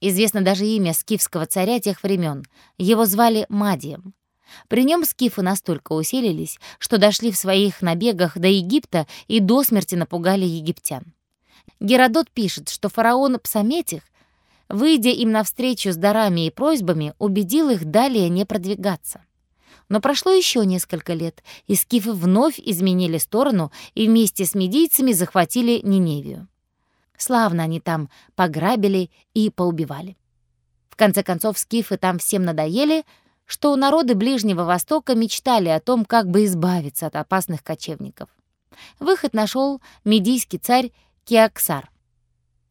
Известно даже имя скифского царя тех времен. Его звали Мадием. При нем скифы настолько усилились, что дошли в своих набегах до Египта и до смерти напугали египтян. Геродот пишет, что фараон Псаметих, выйдя им навстречу с дарами и просьбами, убедил их далее не продвигаться. Но прошло еще несколько лет, и скифы вновь изменили сторону и вместе с медийцами захватили Ниневию. Славно они там пограбили и поубивали. В конце концов, скифы там всем надоели, что у народы Ближнего Востока мечтали о том, как бы избавиться от опасных кочевников. Выход нашел медийский царь Кеоксар.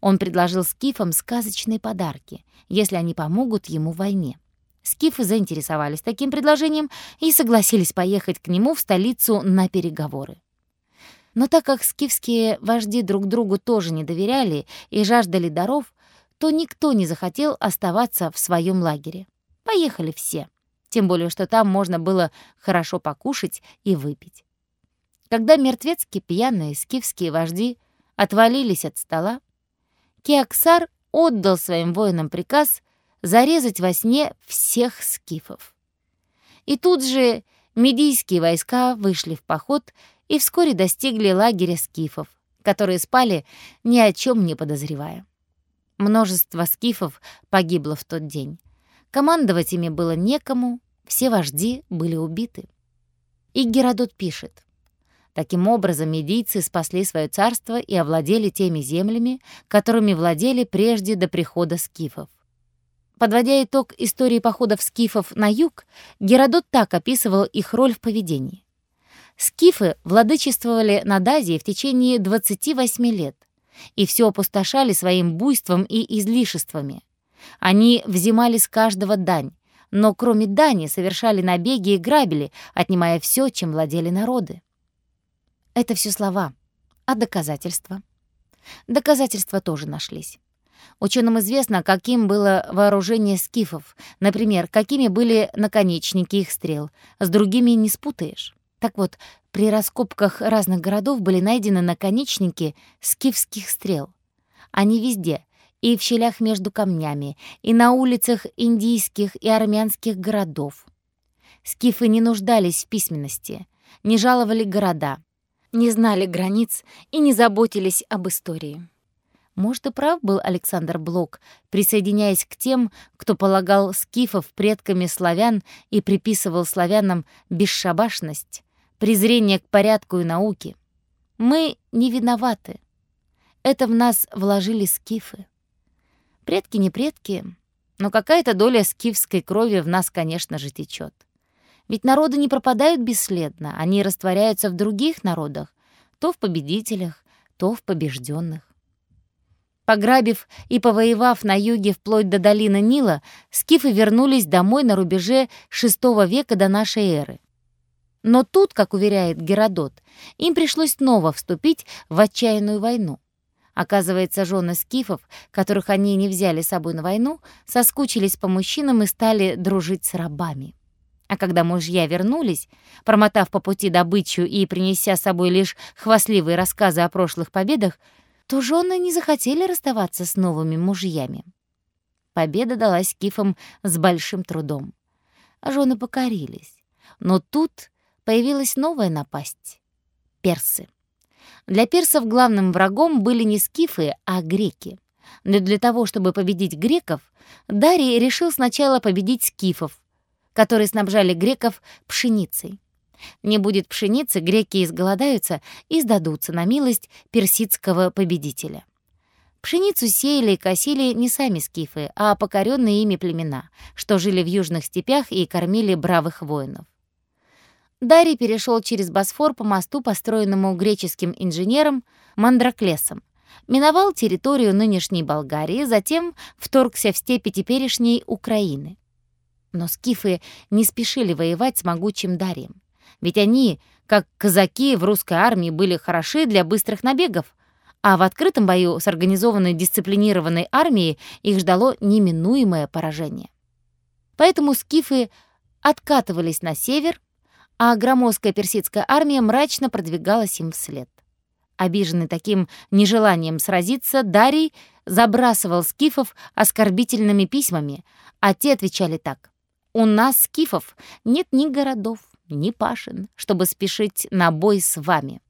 Он предложил скифам сказочные подарки, если они помогут ему в войне. Скифы заинтересовались таким предложением и согласились поехать к нему в столицу на переговоры. Но так как скифские вожди друг другу тоже не доверяли и жаждали даров, то никто не захотел оставаться в своем лагере. Поехали все тем более что там можно было хорошо покушать и выпить. Когда мертвецкие пьяные скифские вожди отвалились от стола, Кеоксар отдал своим воинам приказ зарезать во сне всех скифов. И тут же медийские войска вышли в поход и вскоре достигли лагеря скифов, которые спали, ни о чем не подозревая. Множество скифов погибло в тот день. Командовать ими было некому, все вожди были убиты. И Геродот пишет. Таким образом, медийцы спасли свое царство и овладели теми землями, которыми владели прежде до прихода скифов. Подводя итог истории походов скифов на юг, Геродот так описывал их роль в поведении. Скифы владычествовали над Азией в течение 28 лет и все опустошали своим буйством и излишествами. Они взимали с каждого дань, но кроме дани совершали набеги и грабили, отнимая все, чем владели народы. Это все слова, а доказательства? Доказательства тоже нашлись. Ученым известно, каким было вооружение скифов, например, какими были наконечники их стрел. С другими не спутаешь. Так вот, при раскопках разных городов были найдены наконечники скифских стрел. Они везде, и в щелях между камнями, и на улицах индийских и армянских городов. Скифы не нуждались в письменности, не жаловали города, не знали границ и не заботились об истории. Может, и прав был Александр Блок, присоединяясь к тем, кто полагал скифов предками славян и приписывал славянам бесшабашность, презрение к порядку и науке. Мы не виноваты. Это в нас вложили скифы. Предки не предки, но какая-то доля скифской крови в нас, конечно же, течет. Ведь народы не пропадают бесследно, они растворяются в других народах, то в победителях, то в побежденных. Пограбив и повоевав на юге вплоть до долины Нила, скифы вернулись домой на рубеже VI века до нашей эры. Но тут, как уверяет Геродот, им пришлось снова вступить в отчаянную войну. Оказывается, жены скифов, которых они не взяли с собой на войну, соскучились по мужчинам и стали дружить с рабами. А когда мужья вернулись, промотав по пути добычу и принеся с собой лишь хвастливые рассказы о прошлых победах, то жены не захотели расставаться с новыми мужьями. Победа далась скифам с большим трудом. Жены покорились. Но тут появилась новая напасть — персы. Для персов главным врагом были не скифы, а греки. Но для того, чтобы победить греков, Дарий решил сначала победить скифов, которые снабжали греков пшеницей. Не будет пшеницы, греки изголодаются и сдадутся на милость персидского победителя. Пшеницу сеяли и косили не сами скифы, а покоренные ими племена, что жили в южных степях и кормили бравых воинов. Дарий перешел через Босфор по мосту, построенному греческим инженером Мандраклесом, миновал территорию нынешней Болгарии, затем вторгся в степи теперешней Украины. Но скифы не спешили воевать с могучим Дарием. Ведь они, как казаки в русской армии, были хороши для быстрых набегов, а в открытом бою с организованной дисциплинированной армией их ждало неминуемое поражение. Поэтому скифы откатывались на север, а громоздкая персидская армия мрачно продвигалась им вслед. Обиженный таким нежеланием сразиться, Дарий забрасывал скифов оскорбительными письмами, а те отвечали так. «У нас, скифов, нет ни городов, ни пашин, чтобы спешить на бой с вами.